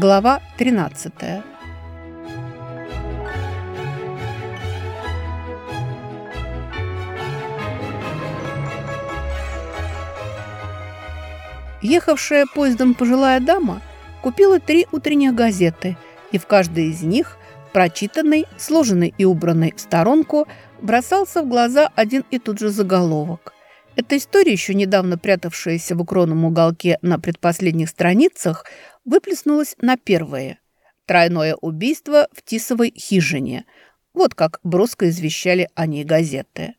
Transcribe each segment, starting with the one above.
Глава 13. Ехавшая поездом пожилая дама купила три утренних газеты, и в каждой из них, прочитанной, сложенной и убранной в сторонку, бросался в глаза один и тот же заголовок. Эта история, еще недавно прятавшаяся в укромном уголке на предпоследних страницах, выплеснулась на первое. Тройное убийство в Тисовой хижине. Вот как броско извещали о ней газеты.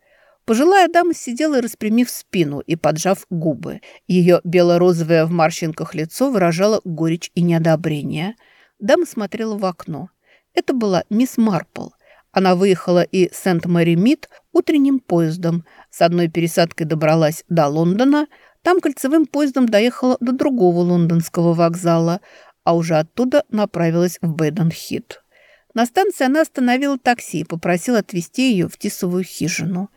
Пожилая дама сидела, распрямив спину и поджав губы. Ее бело-розовое в морщинках лицо выражало горечь и неодобрение. Дама смотрела в окно. Это была мисс Марпл. Она выехала из Сент-Мэри-Мид утренним поездом. С одной пересадкой добралась до Лондона, там кольцевым поездом доехала до другого лондонского вокзала, а уже оттуда направилась в Бэдден-Хит. На станции она остановила такси и попросила отвезти ее в Тисовую хижину.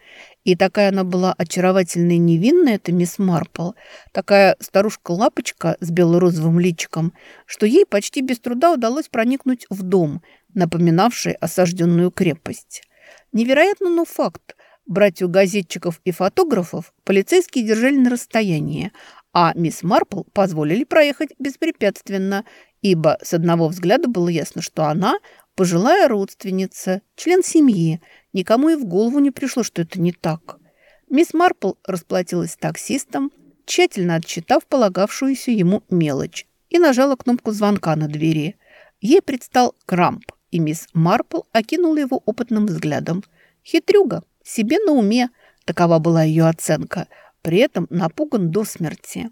И такая она была очаровательная и невинная, эта мисс Марпл, такая старушка-лапочка с бело-розовым личиком, что ей почти без труда удалось проникнуть в дом, напоминавший осажденную крепость. Невероятно, но факт. Братью газетчиков и фотографов полицейские держали на расстоянии, а мисс Марпл позволили проехать беспрепятственно, ибо с одного взгляда было ясно, что она пожилая родственница, член семьи. Никому и в голову не пришло, что это не так. Мисс Марпл расплатилась с таксистом, тщательно отсчитав полагавшуюся ему мелочь, и нажала кнопку звонка на двери. Ей предстал Крамп, и мисс Марпл окинула его опытным взглядом. Хитрюга, себе на уме, такова была ее оценка, при этом напуган до смерти.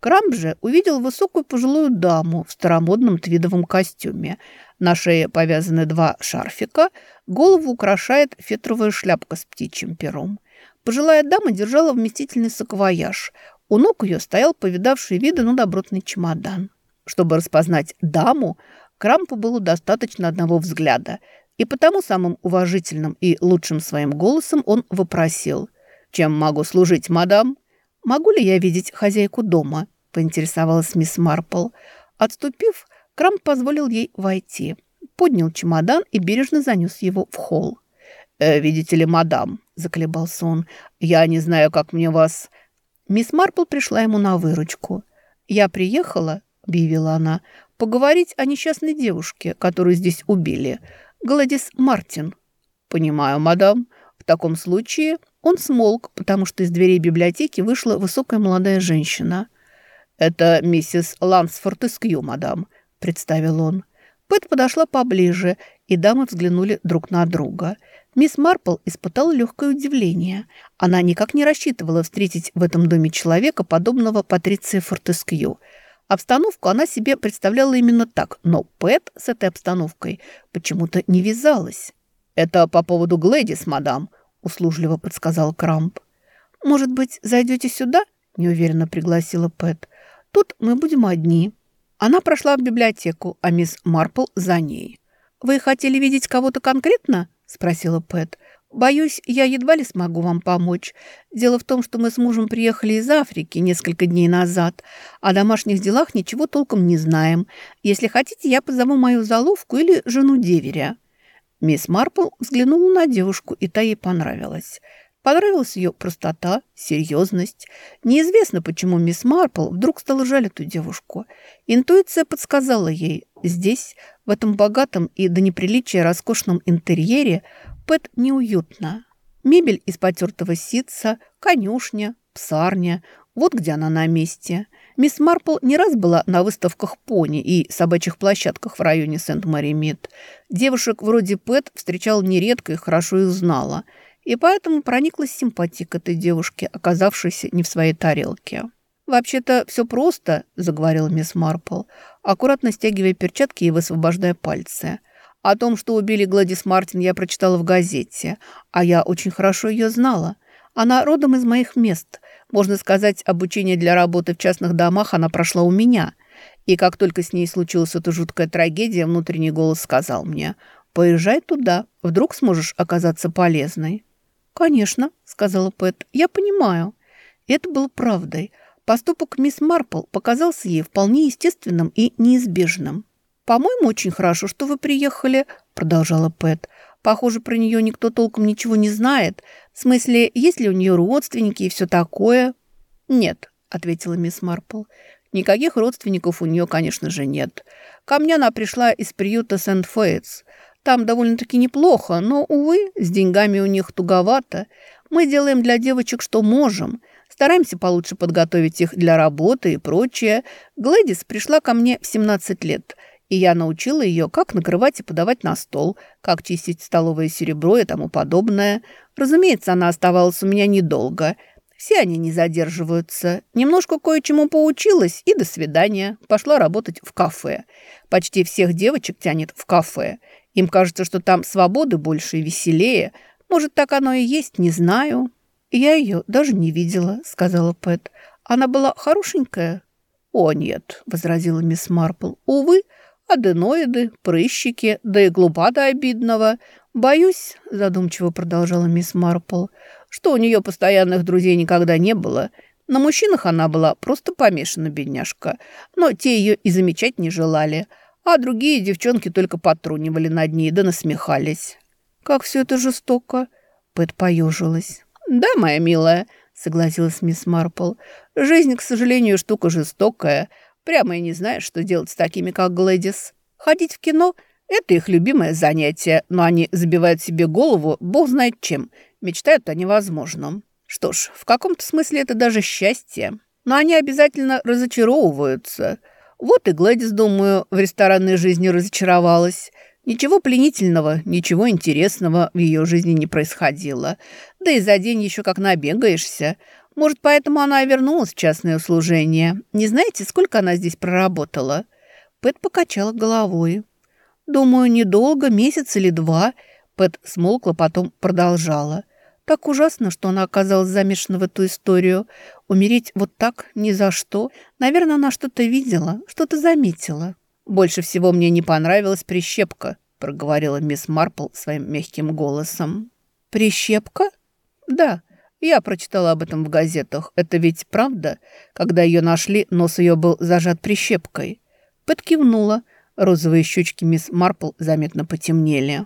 Крамп же увидел высокую пожилую даму в старомодном твидовом костюме. На шее повязаны два шарфика, голову украшает фетровая шляпка с птичьим пером. Пожилая дама держала вместительный саквояж. У ног ее стоял повидавший виды, но добротный чемодан. Чтобы распознать даму, Крампу было достаточно одного взгляда, и потому самым уважительным и лучшим своим голосом он вопросил «Чем могу служить, мадам?» «Могу ли я видеть хозяйку дома?» – поинтересовалась мисс Марпл. Отступив, Крамп позволил ей войти. Поднял чемодан и бережно занес его в холл. «Э, «Видите ли, мадам», – заколебался он, – «я не знаю, как мне вас...» Мисс Марпл пришла ему на выручку. «Я приехала», – объявила она, – «поговорить о несчастной девушке, которую здесь убили. Гладис Мартин». «Понимаю, мадам. В таком случае он смолк, потому что из дверей библиотеки вышла высокая молодая женщина. «Это миссис Лансфорд из Кью, мадам», – представил он. Пэт подошла поближе, и дамы взглянули друг на друга. Мисс Марпл испытала легкое удивление. Она никак не рассчитывала встретить в этом доме человека, подобного Патриции Фортескью. Обстановку она себе представляла именно так, но Пэт с этой обстановкой почему-то не вязалась. «Это по поводу Глэдис, мадам», услужливо подсказал Крамп. «Может быть, зайдете сюда?» – неуверенно пригласила Пэт. «Тут мы будем одни». Она прошла в библиотеку, а мисс Марпл за ней. «Вы хотели видеть кого-то конкретно?» – спросила Пэт. «Боюсь, я едва ли смогу вам помочь. Дело в том, что мы с мужем приехали из Африки несколько дней назад. О домашних делах ничего толком не знаем. Если хотите, я позову мою заловку или жену деверя». Мисс Марпл взглянула на девушку, и та ей понравилась. Понравилась ее простота, серьезность. Неизвестно, почему мисс Марпл вдруг стала жаль эту девушку. Интуиция подсказала ей, здесь, в этом богатом и до неприличия роскошном интерьере, Пэт неуютно. Мебель из потертого ситца, конюшня, псарня. Вот где она на месте. Мисс Марпл не раз была на выставках пони и собачьих площадках в районе Сент-Мари-Мид. Девушек вроде Пэт встречала нередко и хорошо их знала. И поэтому прониклась симпатией к этой девушке, оказавшейся не в своей тарелке. «Вообще-то все просто», – заговорила мисс Марпл, аккуратно стягивая перчатки и высвобождая пальцы. «О том, что убили Гладис Мартин, я прочитала в газете, а я очень хорошо ее знала. Она родом из моих мест. Можно сказать, обучение для работы в частных домах она прошла у меня. И как только с ней случилась эта жуткая трагедия, внутренний голос сказал мне, «Поезжай туда, вдруг сможешь оказаться полезной». «Конечно», — сказала Пэт, — «я понимаю». Это было правдой. Поступок мисс Марпл показался ей вполне естественным и неизбежным. «По-моему, очень хорошо, что вы приехали», – продолжала Пэт. «Похоже, про нее никто толком ничего не знает. В смысле, есть ли у нее родственники и все такое?» «Нет», – ответила мисс Марпл. «Никаких родственников у нее, конечно же, нет. Ко мне она пришла из приюта Сент-Фейтс. Там довольно-таки неплохо, но, увы, с деньгами у них туговато. Мы делаем для девочек, что можем. Стараемся получше подготовить их для работы и прочее. Глэдис пришла ко мне в 17 лет – и я научила ее, как накрывать и подавать на стол, как чистить столовое серебро и тому подобное. Разумеется, она оставалась у меня недолго. Все они не задерживаются. Немножко кое-чему поучилась и до свидания. Пошла работать в кафе. Почти всех девочек тянет в кафе. Им кажется, что там свободы больше и веселее. Может, так оно и есть, не знаю. Я ее даже не видела, сказала Пэт. Она была хорошенькая. «О, нет», — возразила мисс Марпл. «Увы, аденоиды, прыщики, да и глупа до обидного. Боюсь, задумчиво продолжала мисс Марпл, что у нее постоянных друзей никогда не было. На мужчинах она была просто помешана, бедняжка, но те ее и замечать не желали, а другие девчонки только потрунивали над ней да насмехались. «Как все это жестоко!» Пэт поежилась. «Да, моя милая», — согласилась мисс Марпл. «Жизнь, к сожалению, штука жестокая. Прямо и не знаешь, что делать с такими, как Глэдис. Ходить в кино – это их любимое занятие, но они забивают себе голову бог знает чем, мечтают о невозможном. Что ж, в каком-то смысле это даже счастье. Но они обязательно разочаровываются. Вот и Глэдис, думаю, в ресторанной жизни разочаровалась. Ничего пленительного, ничего интересного в ее жизни не происходило. Да и за день еще как набегаешься. Может, поэтому она и вернулась в частное услужение. Не знаете, сколько она здесь проработала?» Пэт покачала головой. «Думаю, недолго, месяц или два». Пэт смолкла, потом продолжала. «Так ужасно, что она оказалась замешана в эту историю. Умереть вот так, ни за что. Наверное, она что-то видела, что-то заметила». «Больше всего мне не понравилась прищепка», проговорила мисс Марпл своим мягким голосом. «Прищепка?» «Да». Я прочитала об этом в газетах. Это ведь правда? Когда ее нашли, нос ее был зажат прищепкой. Подкивнула. Розовые щечки мисс Марпл заметно потемнели.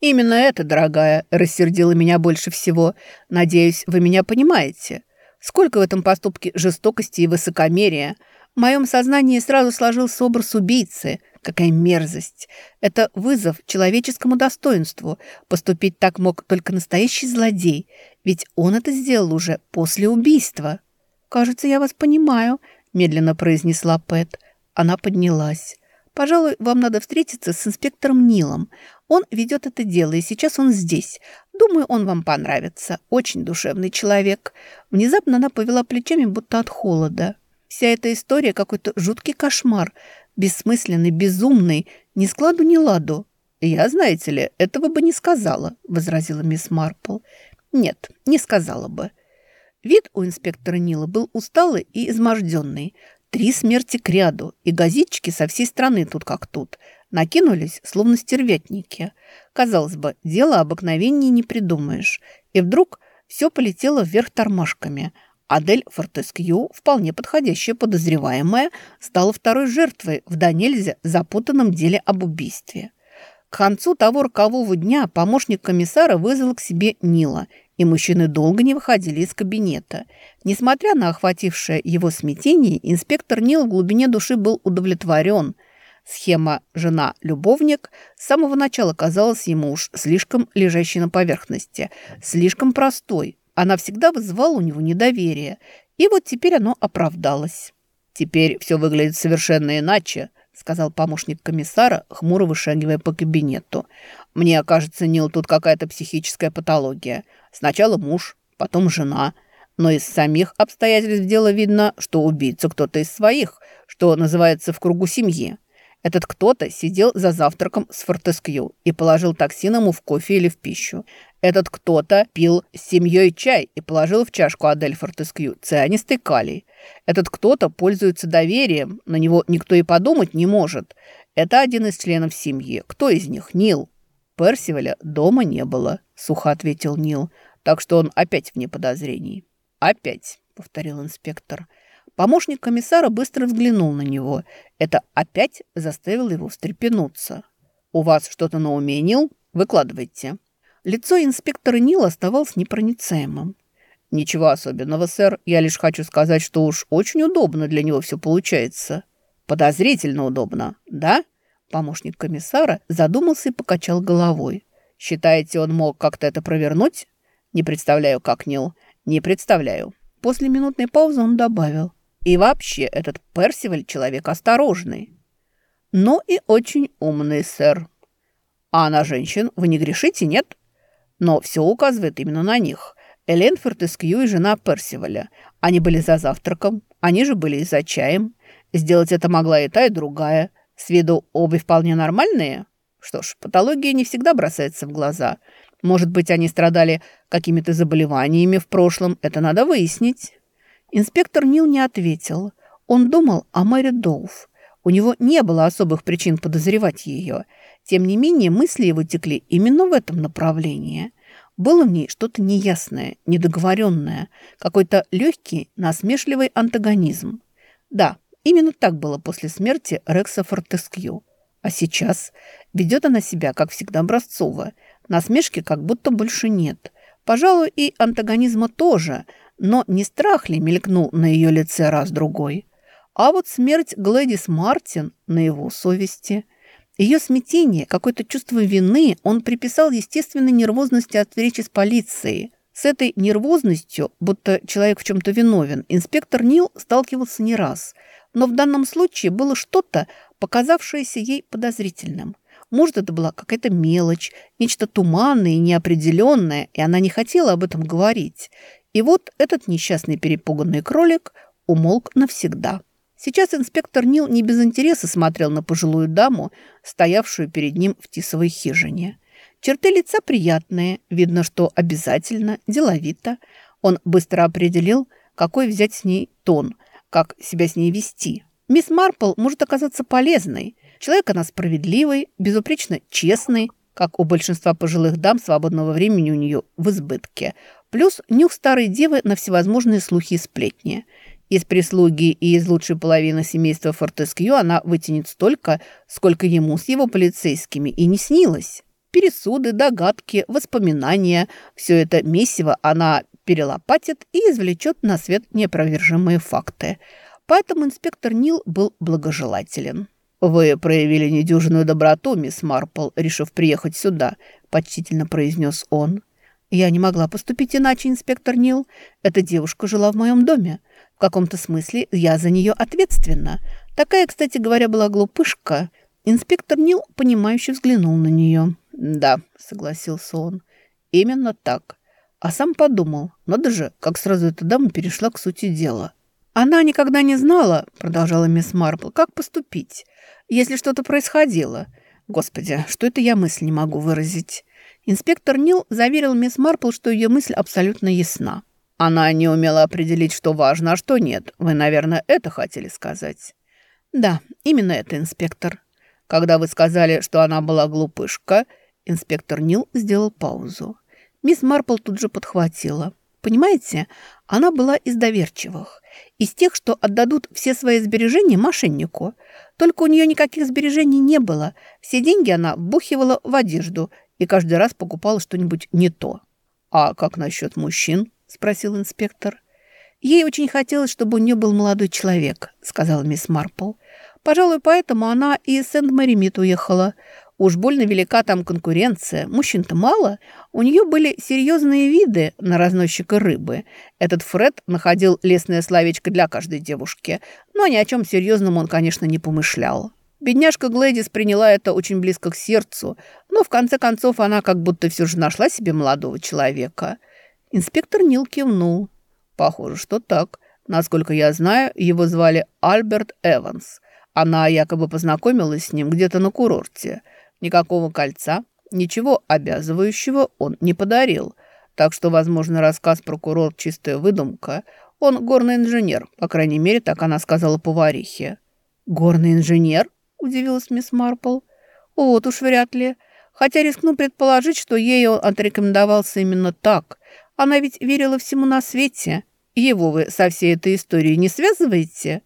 «Именно это, дорогая, рассердило меня больше всего. Надеюсь, вы меня понимаете. Сколько в этом поступке жестокости и высокомерия. В моем сознании сразу сложился образ убийцы – Какая мерзость! Это вызов человеческому достоинству. Поступить так мог только настоящий злодей, ведь он это сделал уже после убийства. «Кажется, я вас понимаю», – медленно произнесла Пэт. Она поднялась. «Пожалуй, вам надо встретиться с инспектором Нилом. Он ведет это дело, и сейчас он здесь. Думаю, он вам понравится. Очень душевный человек». Внезапно она повела плечами, будто от холода. Вся эта история какой-то жуткий кошмар – бессмысленный, безумный, ни складу, ни ладу. «Я, знаете ли, этого бы не сказала», – возразила мисс Марпл. «Нет, не сказала бы». Вид у инспектора Нила был усталый и изможденный. Три смерти к ряду, и газетчики со всей страны тут как тут. Накинулись, словно стервятники. Казалось бы, дело обыкновеннее не придумаешь. И вдруг все полетело вверх тормашками – Адель Фортескью, вполне подходящая подозреваемая, стала второй жертвой в до нельзя запутанном деле об убийстве. К концу того рокового дня помощник комиссара вызвал к себе Нила, и мужчины долго не выходили из кабинета. Несмотря на охватившее его смятение, инспектор Нил в глубине души был удовлетворен. Схема «жена-любовник» с самого начала казалась ему уж слишком лежащей на поверхности, слишком простой, она всегда вызывала у него недоверие, и вот теперь оно оправдалось. «Теперь все выглядит совершенно иначе», — сказал помощник комиссара, хмуро вышагивая по кабинету. «Мне кажется, Нил, тут какая-то психическая патология. Сначала муж, потом жена. Но из самих обстоятельств дела видно, что убийца кто-то из своих, что называется в кругу семьи. Этот кто-то сидел за завтраком с Фортескью и положил токсин ему в кофе или в пищу. Этот кто-то пил с семьей чай и положил в чашку Адель Фортескью цианистый калий. Этот кто-то пользуется доверием, на него никто и подумать не может. Это один из членов семьи. Кто из них? Нил. Персиваля дома не было, сухо ответил Нил, так что он опять вне подозрений. «Опять», — повторил инспектор. Помощник комиссара быстро взглянул на него. Это опять заставило его встрепенуться. «У вас что-то на уме, Нил? Выкладывайте». Лицо инспектора Нила оставалось непроницаемым. «Ничего особенного, сэр. Я лишь хочу сказать, что уж очень удобно для него все получается». «Подозрительно удобно, да?» Помощник комиссара задумался и покачал головой. «Считаете, он мог как-то это провернуть?» «Не представляю, как, Нил. Не представляю». После минутной паузы он добавил. «И вообще, этот Персиваль человек осторожный». «Но и очень умный, сэр». «А на женщин вы не грешите, нет?» «Но все указывает именно на них». Элен Фортескью и жена Персиваля. Они были за завтраком, они же были и за чаем. Сделать это могла и та, и другая. С виду обе вполне нормальные. Что ж, патология не всегда бросается в глаза. Может быть, они страдали какими-то заболеваниями в прошлом. Это надо выяснить. Инспектор Нил не ответил. Он думал о Мэри Доуф. У него не было особых причин подозревать ее. Тем не менее, мысли его текли именно в этом направлении – было в ней что-то неясное, недоговоренное, какой-то легкий, насмешливый антагонизм. Да, именно так было после смерти Рекса Фортескью. А сейчас ведет она себя, как всегда, образцово. Насмешки как будто больше нет. Пожалуй, и антагонизма тоже, но не страх ли мелькнул на ее лице раз-другой? А вот смерть Глэдис Мартин на его совести – ее смятение, какое-то чувство вины он приписал естественной нервозности от встречи с полицией. С этой нервозностью, будто человек в чем-то виновен, инспектор Нил сталкивался не раз. Но в данном случае было что-то, показавшееся ей подозрительным. Может, это была какая-то мелочь, нечто туманное и неопределенное, и она не хотела об этом говорить. И вот этот несчастный перепуганный кролик умолк навсегда. Сейчас инспектор Нил не без интереса смотрел на пожилую даму, стоявшую перед ним в тисовой хижине. Черты лица приятные, видно, что обязательно, деловито. Он быстро определил, какой взять с ней тон, как себя с ней вести. Мисс Марпл может оказаться полезной. Человек она справедливый, безупречно честный, как у большинства пожилых дам свободного времени у нее в избытке. Плюс нюх старой девы на всевозможные слухи и сплетни – из прислуги и из лучшей половины семейства Фортескью она вытянет столько, сколько ему с его полицейскими и не снилось. Пересуды, догадки, воспоминания – все это месиво она перелопатит и извлечет на свет неопровержимые факты. Поэтому инспектор Нил был благожелателен. «Вы проявили недюжинную доброту, мисс Марпл, решив приехать сюда», – почтительно произнес он. «Я не могла поступить иначе, инспектор Нил. Эта девушка жила в моем доме каком-то смысле я за нее ответственна. Такая, кстати говоря, была глупышка. Инспектор Нил, понимающе взглянул на нее. «Да», — согласился он, — «именно так». А сам подумал, надо же, как сразу эта дама перешла к сути дела. «Она никогда не знала», — продолжала мисс Марпл, — «как поступить, если что-то происходило. Господи, что это я мысль не могу выразить?» Инспектор Нил заверил мисс Марпл, что ее мысль абсолютно ясна. Она не умела определить, что важно, а что нет. Вы, наверное, это хотели сказать. Да, именно это, инспектор. Когда вы сказали, что она была глупышка, инспектор Нил сделал паузу. Мисс Марпл тут же подхватила. Понимаете, она была из доверчивых. Из тех, что отдадут все свои сбережения мошеннику. Только у нее никаких сбережений не было. Все деньги она вбухивала в одежду и каждый раз покупала что-нибудь не то. А как насчет мужчин? Спросил инспектор. «Ей очень хотелось, чтобы у нее был молодой человек», — сказала мисс Марпл. «Пожалуй, поэтому она и из Сент-Маримит уехала. Уж больно велика там конкуренция. Мужчин-то мало. У нее были серьезные виды на разносчика рыбы. Этот Фред находил лесное словечко для каждой девушки. Но ни о чем серьезном он, конечно, не помышлял. Бедняжка Глэдис приняла это очень близко к сердцу, но в конце концов она как будто все же нашла себе молодого человека». Инспектор Нил кивнул. Похоже, что так. Насколько я знаю, его звали Альберт Эванс. Она якобы познакомилась с ним где-то на курорте. Никакого кольца, ничего обязывающего он не подарил. Так что, возможно, рассказ про курорт – чистая выдумка. Он горный инженер, по крайней мере, так она сказала поварихе. «Горный инженер?» – удивилась мисс Марпл. «Вот уж вряд ли. Хотя рискну предположить, что ей он отрекомендовался именно так – она ведь верила всему на свете. Его вы со всей этой историей не связываете?»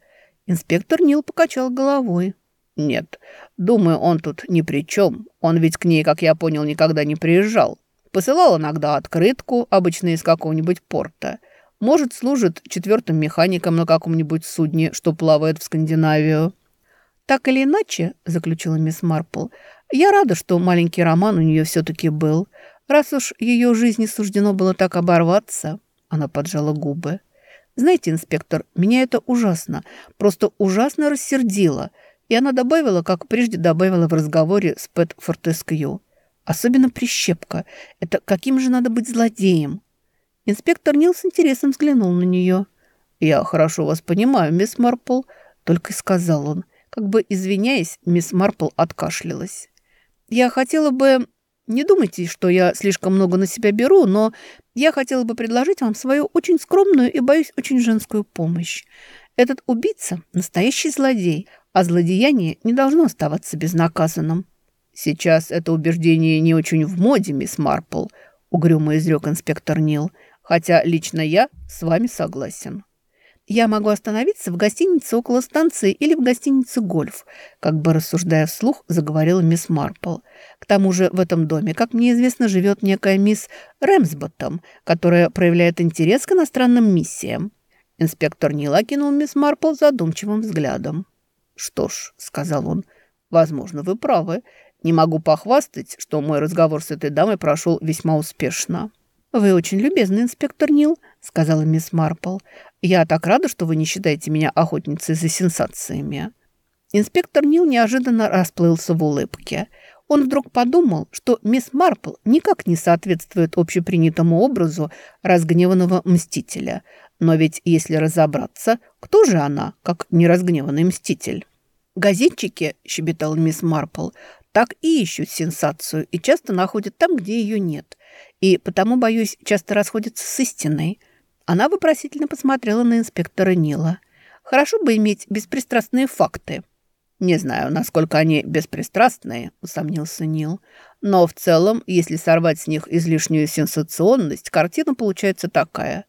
Инспектор Нил покачал головой. «Нет, думаю, он тут ни при чем. Он ведь к ней, как я понял, никогда не приезжал. Посылал иногда открытку, обычно из какого-нибудь порта. Может, служит четвертым механиком на каком-нибудь судне, что плавает в Скандинавию». «Так или иначе», — заключила мисс Марпл, — «я рада, что маленький роман у нее все-таки был. Раз уж ее жизни суждено было так оборваться». Она поджала губы. «Знаете, инспектор, меня это ужасно, просто ужасно рассердило». И она добавила, как прежде добавила в разговоре с Пэт Фортескью. Особенно прищепка. Это каким же надо быть злодеем? Инспектор Нил с интересом взглянул на нее. «Я хорошо вас понимаю, мисс Марпл», — только и сказал он. Как бы извиняясь, мисс Марпл откашлялась. «Я хотела бы не думайте, что я слишком много на себя беру, но я хотела бы предложить вам свою очень скромную и, боюсь, очень женскую помощь. Этот убийца – настоящий злодей, а злодеяние не должно оставаться безнаказанным». «Сейчас это убеждение не очень в моде, мисс Марпл», – угрюмо изрек инспектор Нил, «хотя лично я с вами согласен». Я могу остановиться в гостинице около станции или в гостинице «Гольф», как бы рассуждая вслух, заговорила мисс Марпл. К тому же в этом доме, как мне известно, живет некая мисс Рэмсботтом, которая проявляет интерес к иностранным миссиям. Инспектор Нила кинул мисс Марпл задумчивым взглядом. «Что ж», — сказал он, — «возможно, вы правы. Не могу похвастать, что мой разговор с этой дамой прошел весьма успешно». «Вы очень любезный, инспектор Нил», — сказала мисс Марпл. «Я так рада, что вы не считаете меня охотницей за сенсациями». Инспектор Нил неожиданно расплылся в улыбке. Он вдруг подумал, что мисс Марпл никак не соответствует общепринятому образу разгневанного мстителя. Но ведь, если разобраться, кто же она, как неразгневанный мститель? «Газетчики», — щебетал мисс Марпл, — «так и ищут сенсацию и часто находят там, где ее нет и потому, боюсь, часто расходятся с истиной». Она вопросительно посмотрела на инспектора Нила. «Хорошо бы иметь беспристрастные факты». «Не знаю, насколько они беспристрастные», — усомнился Нил. «Но в целом, если сорвать с них излишнюю сенсационность, картина получается такая.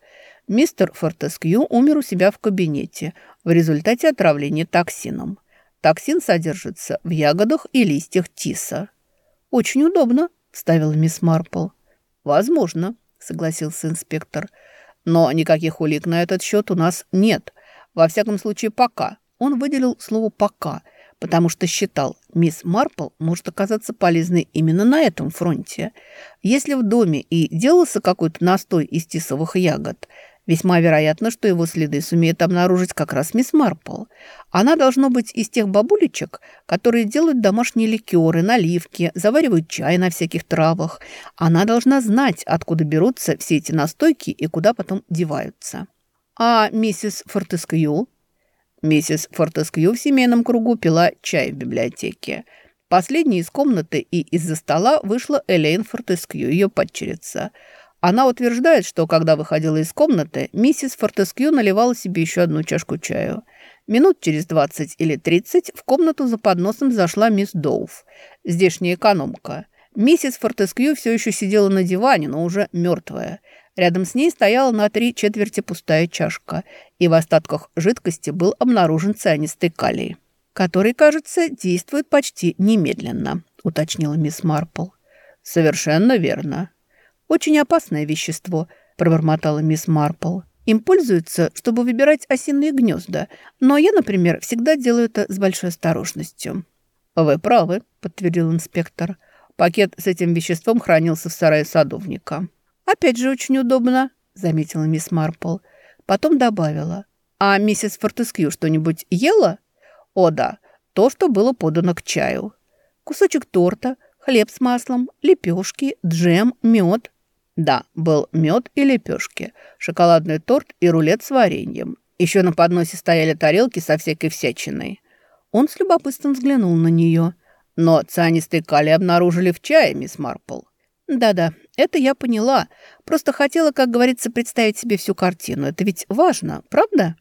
Мистер Фортескью умер у себя в кабинете в результате отравления токсином. Токсин содержится в ягодах и листьях тиса». «Очень удобно», — вставила мисс Марпл. «Возможно», — согласился инспектор. «Но никаких улик на этот счет у нас нет. Во всяком случае, пока». Он выделил слово «пока», потому что считал, мисс Марпл может оказаться полезной именно на этом фронте. Если в доме и делался какой-то настой из тисовых ягод, Весьма вероятно, что его следы сумеет обнаружить как раз мисс Марпл. Она должна быть из тех бабулечек, которые делают домашние ликеры, наливки, заваривают чай на всяких травах. Она должна знать, откуда берутся все эти настойки и куда потом деваются. А миссис Фортескью? Миссис Фортескью в семейном кругу пила чай в библиотеке. Последней из комнаты и из-за стола вышла Элейн Фортескью, ее падчерица – она утверждает, что когда выходила из комнаты, миссис Фортескью наливала себе еще одну чашку чаю. Минут через 20 или 30 в комнату за подносом зашла мисс Доуф, здешняя экономка. Миссис Фортескью все еще сидела на диване, но уже мертвая. Рядом с ней стояла на три четверти пустая чашка, и в остатках жидкости был обнаружен цианистый калий, который, кажется, действует почти немедленно, уточнила мисс Марпл. «Совершенно верно», «Очень опасное вещество», – пробормотала мисс Марпл. «Им пользуются, чтобы выбирать осиные гнезда, но я, например, всегда делаю это с большой осторожностью». «Вы правы», – подтвердил инспектор. «Пакет с этим веществом хранился в сарае садовника». «Опять же очень удобно», – заметила мисс Марпл. Потом добавила. «А миссис Фортескью что-нибудь ела?» «О, да, то, что было подано к чаю. Кусочек торта, хлеб с маслом, лепешки, джем, мед, да, был мед и лепешки, шоколадный торт и рулет с вареньем. Еще на подносе стояли тарелки со всякой всячиной. Он с любопытством взглянул на нее. Но цианистый калий обнаружили в чае, мисс Марпл. Да-да, это я поняла. Просто хотела, как говорится, представить себе всю картину. Это ведь важно, правда?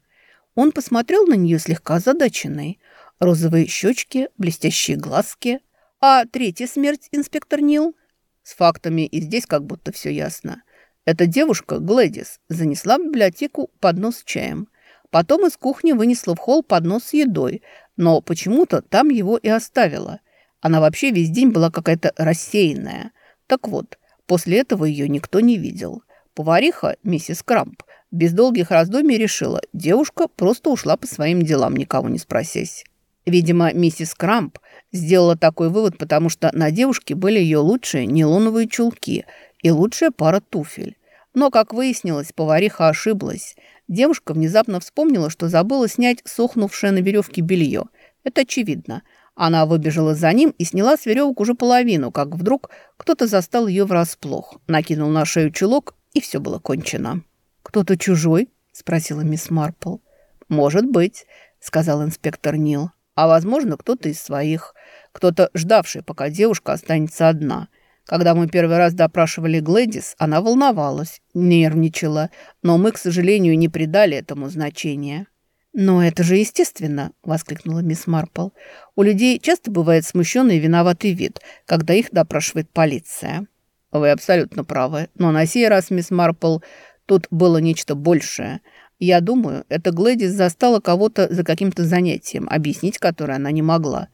Он посмотрел на нее слегка озадаченный. Розовые щечки, блестящие глазки. А третья смерть, инспектор Нил? С фактами и здесь как будто все ясно. Эта девушка, Глэдис, занесла в библиотеку поднос с чаем. Потом из кухни вынесла в холл поднос с едой, но почему-то там его и оставила. Она вообще весь день была какая-то рассеянная. Так вот, после этого ее никто не видел. Повариха, миссис Крамп, без долгих раздумий решила, девушка просто ушла по своим делам, никого не спросясь. Видимо, миссис Крамп сделала такой вывод, потому что на девушке были ее лучшие нейлоновые чулки и лучшая пара туфель. Но, как выяснилось, повариха ошиблась. Девушка внезапно вспомнила, что забыла снять сохнувшее на веревке белье. Это очевидно. Она выбежала за ним и сняла с веревок уже половину, как вдруг кто-то застал ее врасплох, накинул на шею чулок, и все было кончено. «Кто-то чужой?» – спросила мисс Марпл. «Может быть», – сказал инспектор Нил. «А, возможно, кто-то из своих. Кто-то, ждавший, пока девушка останется одна. Когда мы первый раз допрашивали Глэдис, она волновалась, нервничала, но мы, к сожалению, не придали этому значения». «Но это же естественно!» – воскликнула мисс Марпл. «У людей часто бывает смущенный и виноватый вид, когда их допрашивает полиция». «Вы абсолютно правы. Но на сей раз, мисс Марпл, тут было нечто большее. Я думаю, это Глэдис застала кого-то за каким-то занятием, объяснить которое она не могла.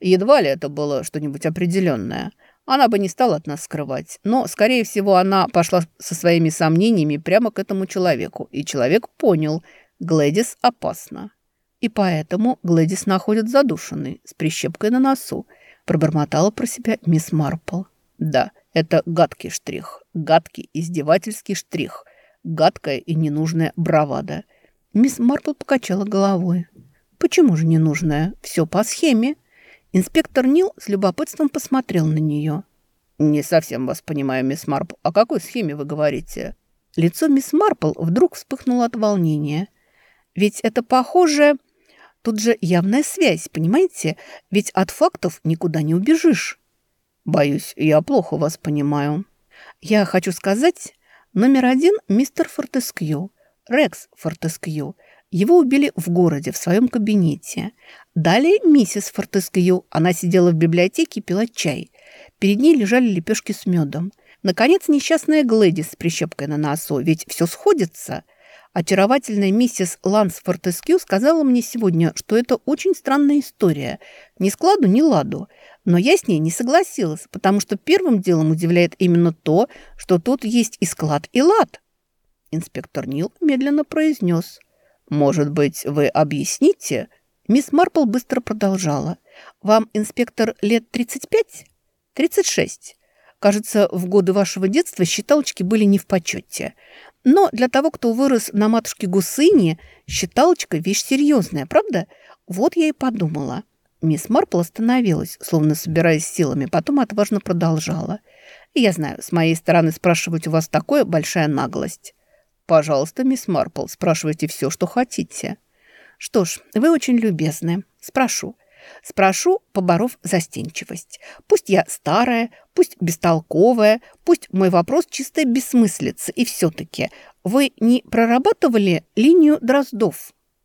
Едва ли это было что-нибудь определенное. Она бы не стала от нас скрывать. Но, скорее всего, она пошла со своими сомнениями прямо к этому человеку. И человек понял – Глэдис опасна. И поэтому Глэдис находит задушенный, с прищепкой на носу, пробормотала про себя мисс Марпл. Да, это гадкий штрих, гадкий издевательский штрих, гадкая и ненужная бравада. Мисс Марпл покачала головой. Почему же ненужная? Все по схеме. Инспектор Нил с любопытством посмотрел на нее. «Не совсем вас понимаю, мисс Марпл. О какой схеме вы говорите?» Лицо мисс Марпл вдруг вспыхнуло от волнения. Ведь это похоже... Тут же явная связь, понимаете? Ведь от фактов никуда не убежишь. Боюсь, я плохо вас понимаю. Я хочу сказать, номер один – мистер Фортескью, Рекс Фортескью. Его убили в городе, в своем кабинете. Далее миссис Фортескью. Она сидела в библиотеке и пила чай. Перед ней лежали лепешки с медом. Наконец, несчастная Глэдис с прищепкой на носу. Ведь все сходится – Очаровательная миссис Ланс Фортескью сказала мне сегодня, что это очень странная история. Ни складу, ни ладу. Но я с ней не согласилась, потому что первым делом удивляет именно то, что тут есть и склад, и лад. Инспектор Нил медленно произнес. «Может быть, вы объясните?» Мисс Марпл быстро продолжала. «Вам, инспектор, лет 35?» «36. Кажется, в годы вашего детства считалочки были не в почете. Но для того, кто вырос на матушке Гусыни, считалочка – вещь серьезная, правда? Вот я и подумала. Мисс Марпл остановилась, словно собираясь силами, потом отважно продолжала. «Я знаю, с моей стороны спрашивать у вас такое большая наглость». «Пожалуйста, мисс Марпл, спрашивайте все, что хотите». «Что ж, вы очень любезны. Спрошу. Спрошу, поборов застенчивость. Пусть я старая, пусть бестолковая, пусть мой вопрос чистая бессмыслица, и все-таки вы не прорабатывали линию Дроздов?